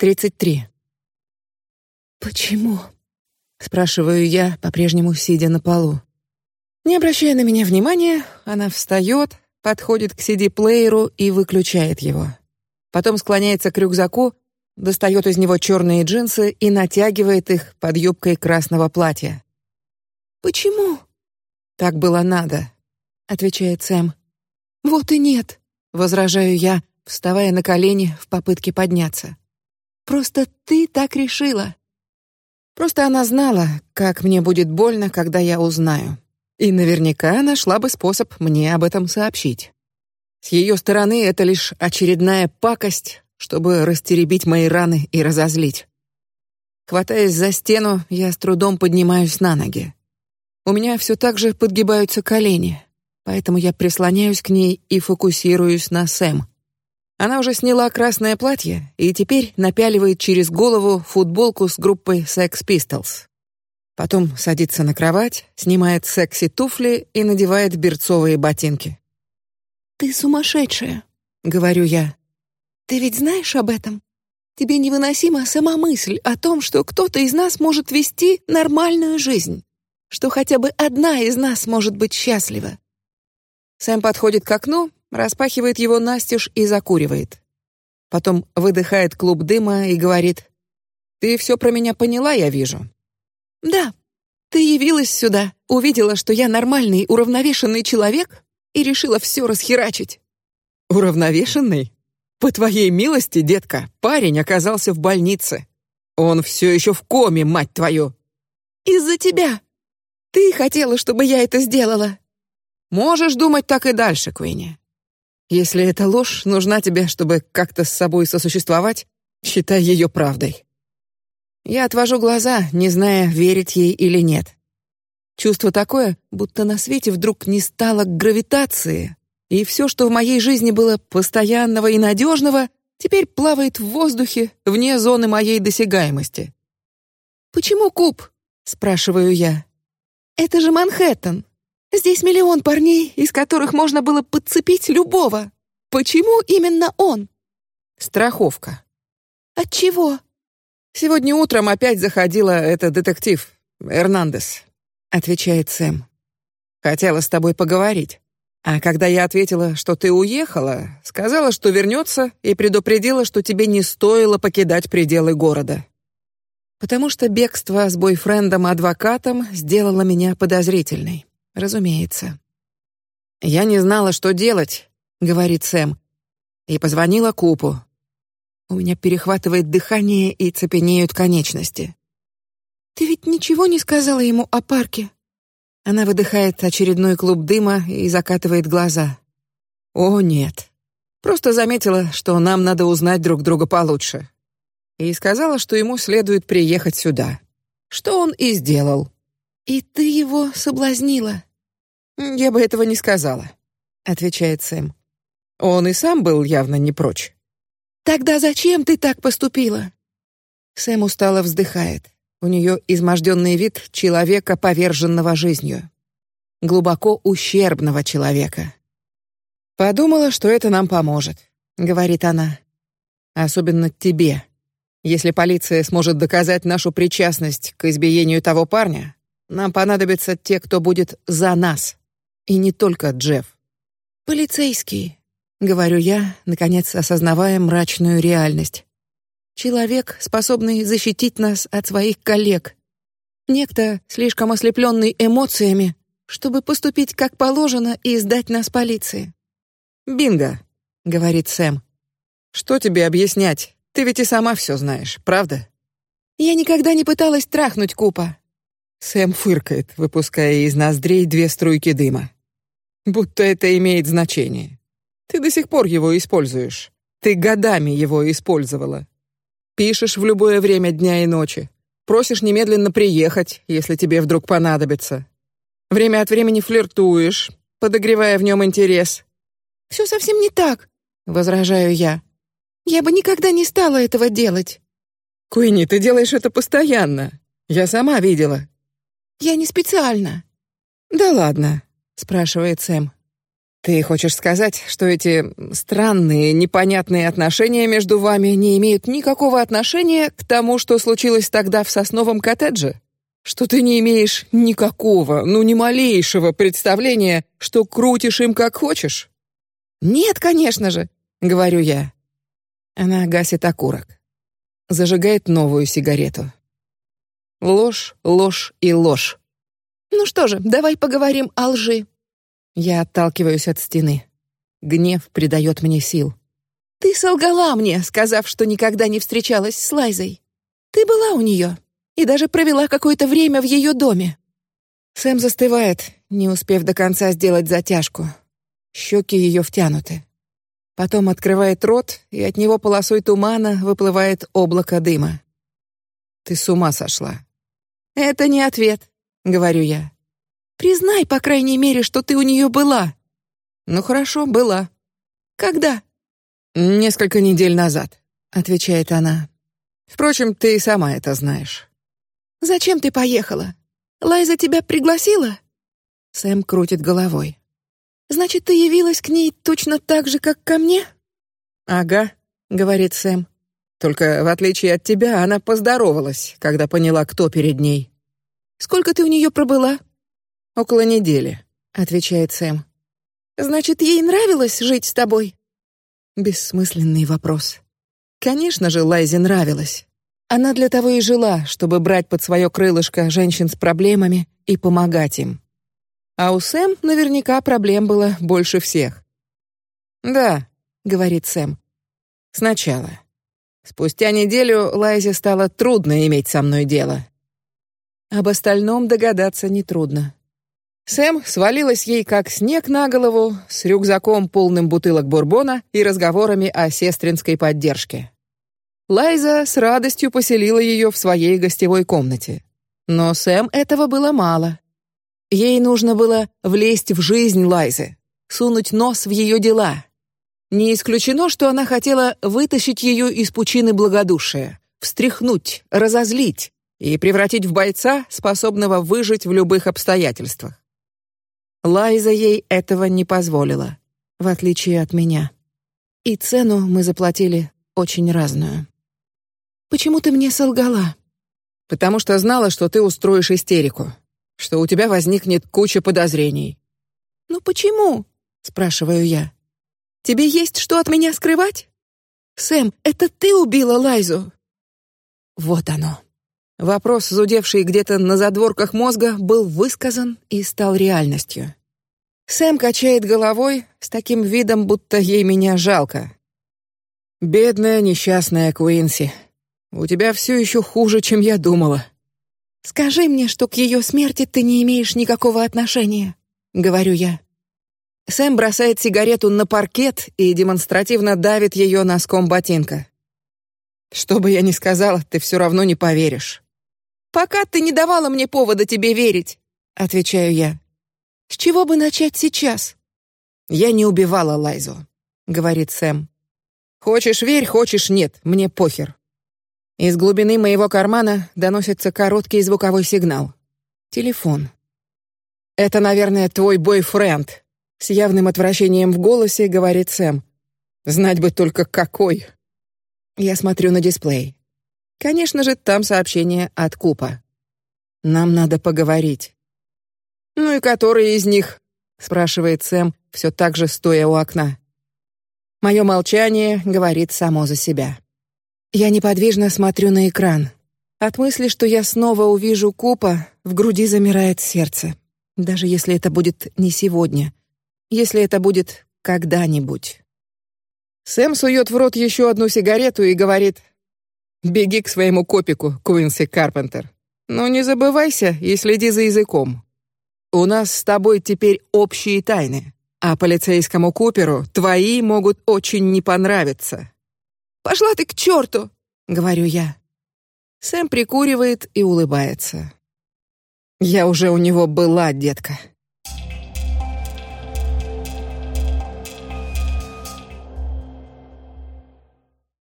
33. Почему? спрашиваю я, по-прежнему сидя на полу. Не обращая на меня внимания, она встает, подходит к CD-плееру и выключает его. Потом склоняется к рюкзаку, достает из него черные джинсы и натягивает их под юбкой красного платья. Почему? Так было надо, отвечает Сэм. Вот и нет, возражаю я, вставая на колени в попытке подняться. Просто ты так решила. Просто она знала, как мне будет больно, когда я узнаю, и наверняка нашла бы способ мне об этом сообщить. С ее стороны это лишь очередная пакость, чтобы растеребить мои раны и разозлить. Хватаясь за стену, я с трудом поднимаюсь на ноги. У меня все так же подгибаются колени, поэтому я прислоняюсь к ней и фокусируюсь на Сэм. Она уже сняла красное платье и теперь напяливает через голову футболку с группой Sex Pistols. Потом садится на кровать, снимает секси туфли и надевает берцовые ботинки. Ты сумасшедшая, говорю я. Ты ведь знаешь об этом? Тебе невыносима сама мысль о том, что кто-то из нас может вести нормальную жизнь, что хотя бы одна из нас может быть счастлива. Сэм подходит к окну распахивает его настежь и закуривает. Потом выдыхает клуб дыма и говорит: "Ты все про меня поняла, я вижу". Да. Ты явилась сюда, увидела, что я нормальный, уравновешенный человек, и решила все расхерачить. Уравновешенный? По твоей милости, детка, парень оказался в больнице. Он все еще в коме, мать твою. Из-за тебя. Ты хотела, чтобы я это сделала. Можешь думать так и дальше, Куинни. Если эта ложь нужна тебе, чтобы как-то с собой сосуществовать, считай ее правдой. Я отвожу глаза, не зная, верить ей или нет. Чувство такое, будто на свете вдруг не стало гравитации, и все, что в моей жизни было постоянного и надежного, теперь плавает в воздухе вне зоны моей досягаемости. Почему куб? спрашиваю я. Это же Манхэттен. Здесь миллион парней, из которых можно было подцепить любого. Почему именно он? Страховка. От чего? Сегодня утром опять заходила эта детектив Эрнандес. Отвечает Сэм. Хотела с тобой поговорить. А когда я ответила, что ты уехала, сказала, что вернется, и предупредила, что тебе не стоило покидать пределы города. Потому что бегство с бойфрендом-адвокатом сделало меня подозрительной. Разумеется. Я не знала, что делать, говорит Сэм, и позвонила Купу. У меня перехватывает дыхание и цепенеют конечности. Ты ведь ничего не сказала ему о парке? Она выдыхает очередной клуб дыма и закатывает глаза. О нет, просто заметила, что нам надо узнать друг друга получше, и сказала, что ему следует приехать сюда, что он и сделал. И ты его соблазнила? Я бы этого не сказала, отвечает Сэм. Он и сам был явно не прочь. Тогда зачем ты так поступила? Сэм устало вздыхает. У нее изможденный вид человека, поверженного жизнью, глубоко ущербного человека. Подумала, что это нам поможет, говорит она. Особенно тебе. Если полиция сможет доказать нашу причастность к избиению того парня, нам понадобятся те, кто будет за нас, и не только Джефф. Полицейский, говорю я, наконец осознавая мрачную реальность. Человек, способный защитить нас от своих коллег. Некто, слишком ослепленный эмоциями, чтобы поступить как положено и сдать нас полиции. Бинго, говорит Сэм. Что тебе объяснять? Ты ведь и сама все знаешь, правда? Я никогда не пыталась трахнуть Купа. Сэм фыркает, выпуская из ноздрей две струйки дыма. Будто это имеет значение. Ты до сих пор его используешь. Ты годами его использовала. Пишешь в любое время дня и ночи. Просишь немедленно приехать, если тебе вдруг понадобится. Время от времени флиртуешь, подогревая в нем интерес. Все совсем не так, возражаю я. Я бы никогда не стала этого делать. Куинни, ты делаешь это постоянно. Я сама видела. Я не специально. Да ладно, спрашивает Сэм. Ты хочешь сказать, что эти странные, непонятные отношения между вами не имеют никакого отношения к тому, что случилось тогда в сосновом коттедже? Что ты не имеешь никакого, ну ни малейшего представления, что крутишь им как хочешь? Нет, конечно же, говорю я. Она гасит окурок, зажигает новую сигарету. Ложь, ложь и ложь. Ну что же, давай поговорим о лжи. Я отталкиваюсь от стены. Гнев придает мне сил. Ты солгала мне, сказав, что никогда не встречалась с Лайзой. Ты была у нее и даже провела какое-то время в ее доме. Сэм застывает, не успев до конца сделать затяжку. Щеки ее втянуты. Потом открывает рот, и от него полосой тумана выплывает облако дыма. Ты с ума сошла. Это не ответ, говорю я. Признай, по крайней мере, что ты у нее была. Ну хорошо, была. Когда? Несколько недель назад, отвечает она. Впрочем, ты и сама это знаешь. Зачем ты поехала? Лайза тебя пригласила? Сэм крутит головой. Значит, ты явилась к ней точно так же, как ко мне? Ага, говорит Сэм. Только в отличие от тебя, она поздоровалась, когда поняла, кто перед ней. Сколько ты у нее пробыла? Около недели, отвечает Сэм. Значит, ей нравилось жить с тобой? Бессмысленный вопрос. Конечно же, Лайзе нравилось. Она для того и жила, чтобы брать под свое крылышко женщин с проблемами и помогать им. А у Сэм наверняка проблем было больше всех. Да, говорит Сэм. Сначала. Спустя неделю Лайзе стало трудно иметь со мной дело. Об остальном догадаться не трудно. Сэм свалилась ей как снег на голову с рюкзаком полным бутылок бурбона и разговорами о сестринской поддержке. Лайза с радостью поселила ее в своей гостевой комнате, но Сэм этого было мало. Ей нужно было влезть в жизнь Лайзы, сунуть нос в ее дела. Не исключено, что она хотела вытащить ее из пучины благодушия, встряхнуть, разозлить и превратить в бойца, способного выжить в любых обстоятельствах. Лайза ей этого не позволила, в отличие от меня. И цену мы заплатили очень разную. Почему ты мне солгала? Потому что знала, что ты устроишь истерику, что у тебя возникнет куча подозрений. Ну почему? спрашиваю я. Тебе есть что от меня скрывать? Сэм, это ты убила Лайзу. Вот оно. Вопрос, зудевший где-то на задворках мозга, был высказан и стал реальностью. Сэм качает головой с таким видом, будто ей меня жалко. Бедная несчастная Куинси, у тебя все еще хуже, чем я думала. Скажи мне, что к ее смерти ты не имеешь никакого отношения, говорю я. Сэм бросает сигарету на паркет и демонстративно давит ее носком ботинка. Что бы я ни сказала, ты все равно не поверишь. Пока ты не давала мне повода тебе верить, отвечаю я. С чего бы начать сейчас? Я не убивала Лайзу, говорит Сэм. Хочешь верь, хочешь нет, мне похер. Из глубины моего кармана доносится короткий звуковой сигнал. Телефон. Это, наверное, твой бойфренд. С явным отвращением в голосе говорит Сэм. Знать бы только какой. Я смотрю на дисплей. Конечно же, там сообщение от Купа. Нам надо поговорить. Ну и который из них? спрашивает Сэм, все так же стоя у окна. Мое молчание говорит само за себя. Я неподвижно смотрю на экран. От мысли, что я снова увижу Купа, в груди замирает сердце. Даже если это будет не сегодня, если это будет когда-нибудь. Сэм сует в рот еще одну сигарету и говорит: Беги к своему копику, Куинси Карпентер. Но не забывайся и следи за языком. У нас с тобой теперь общие тайны, а полицейскому Куперу твои могут очень не понравиться. Пошла ты к черту, говорю я. Сэм прикуривает и улыбается. Я уже у него была, детка.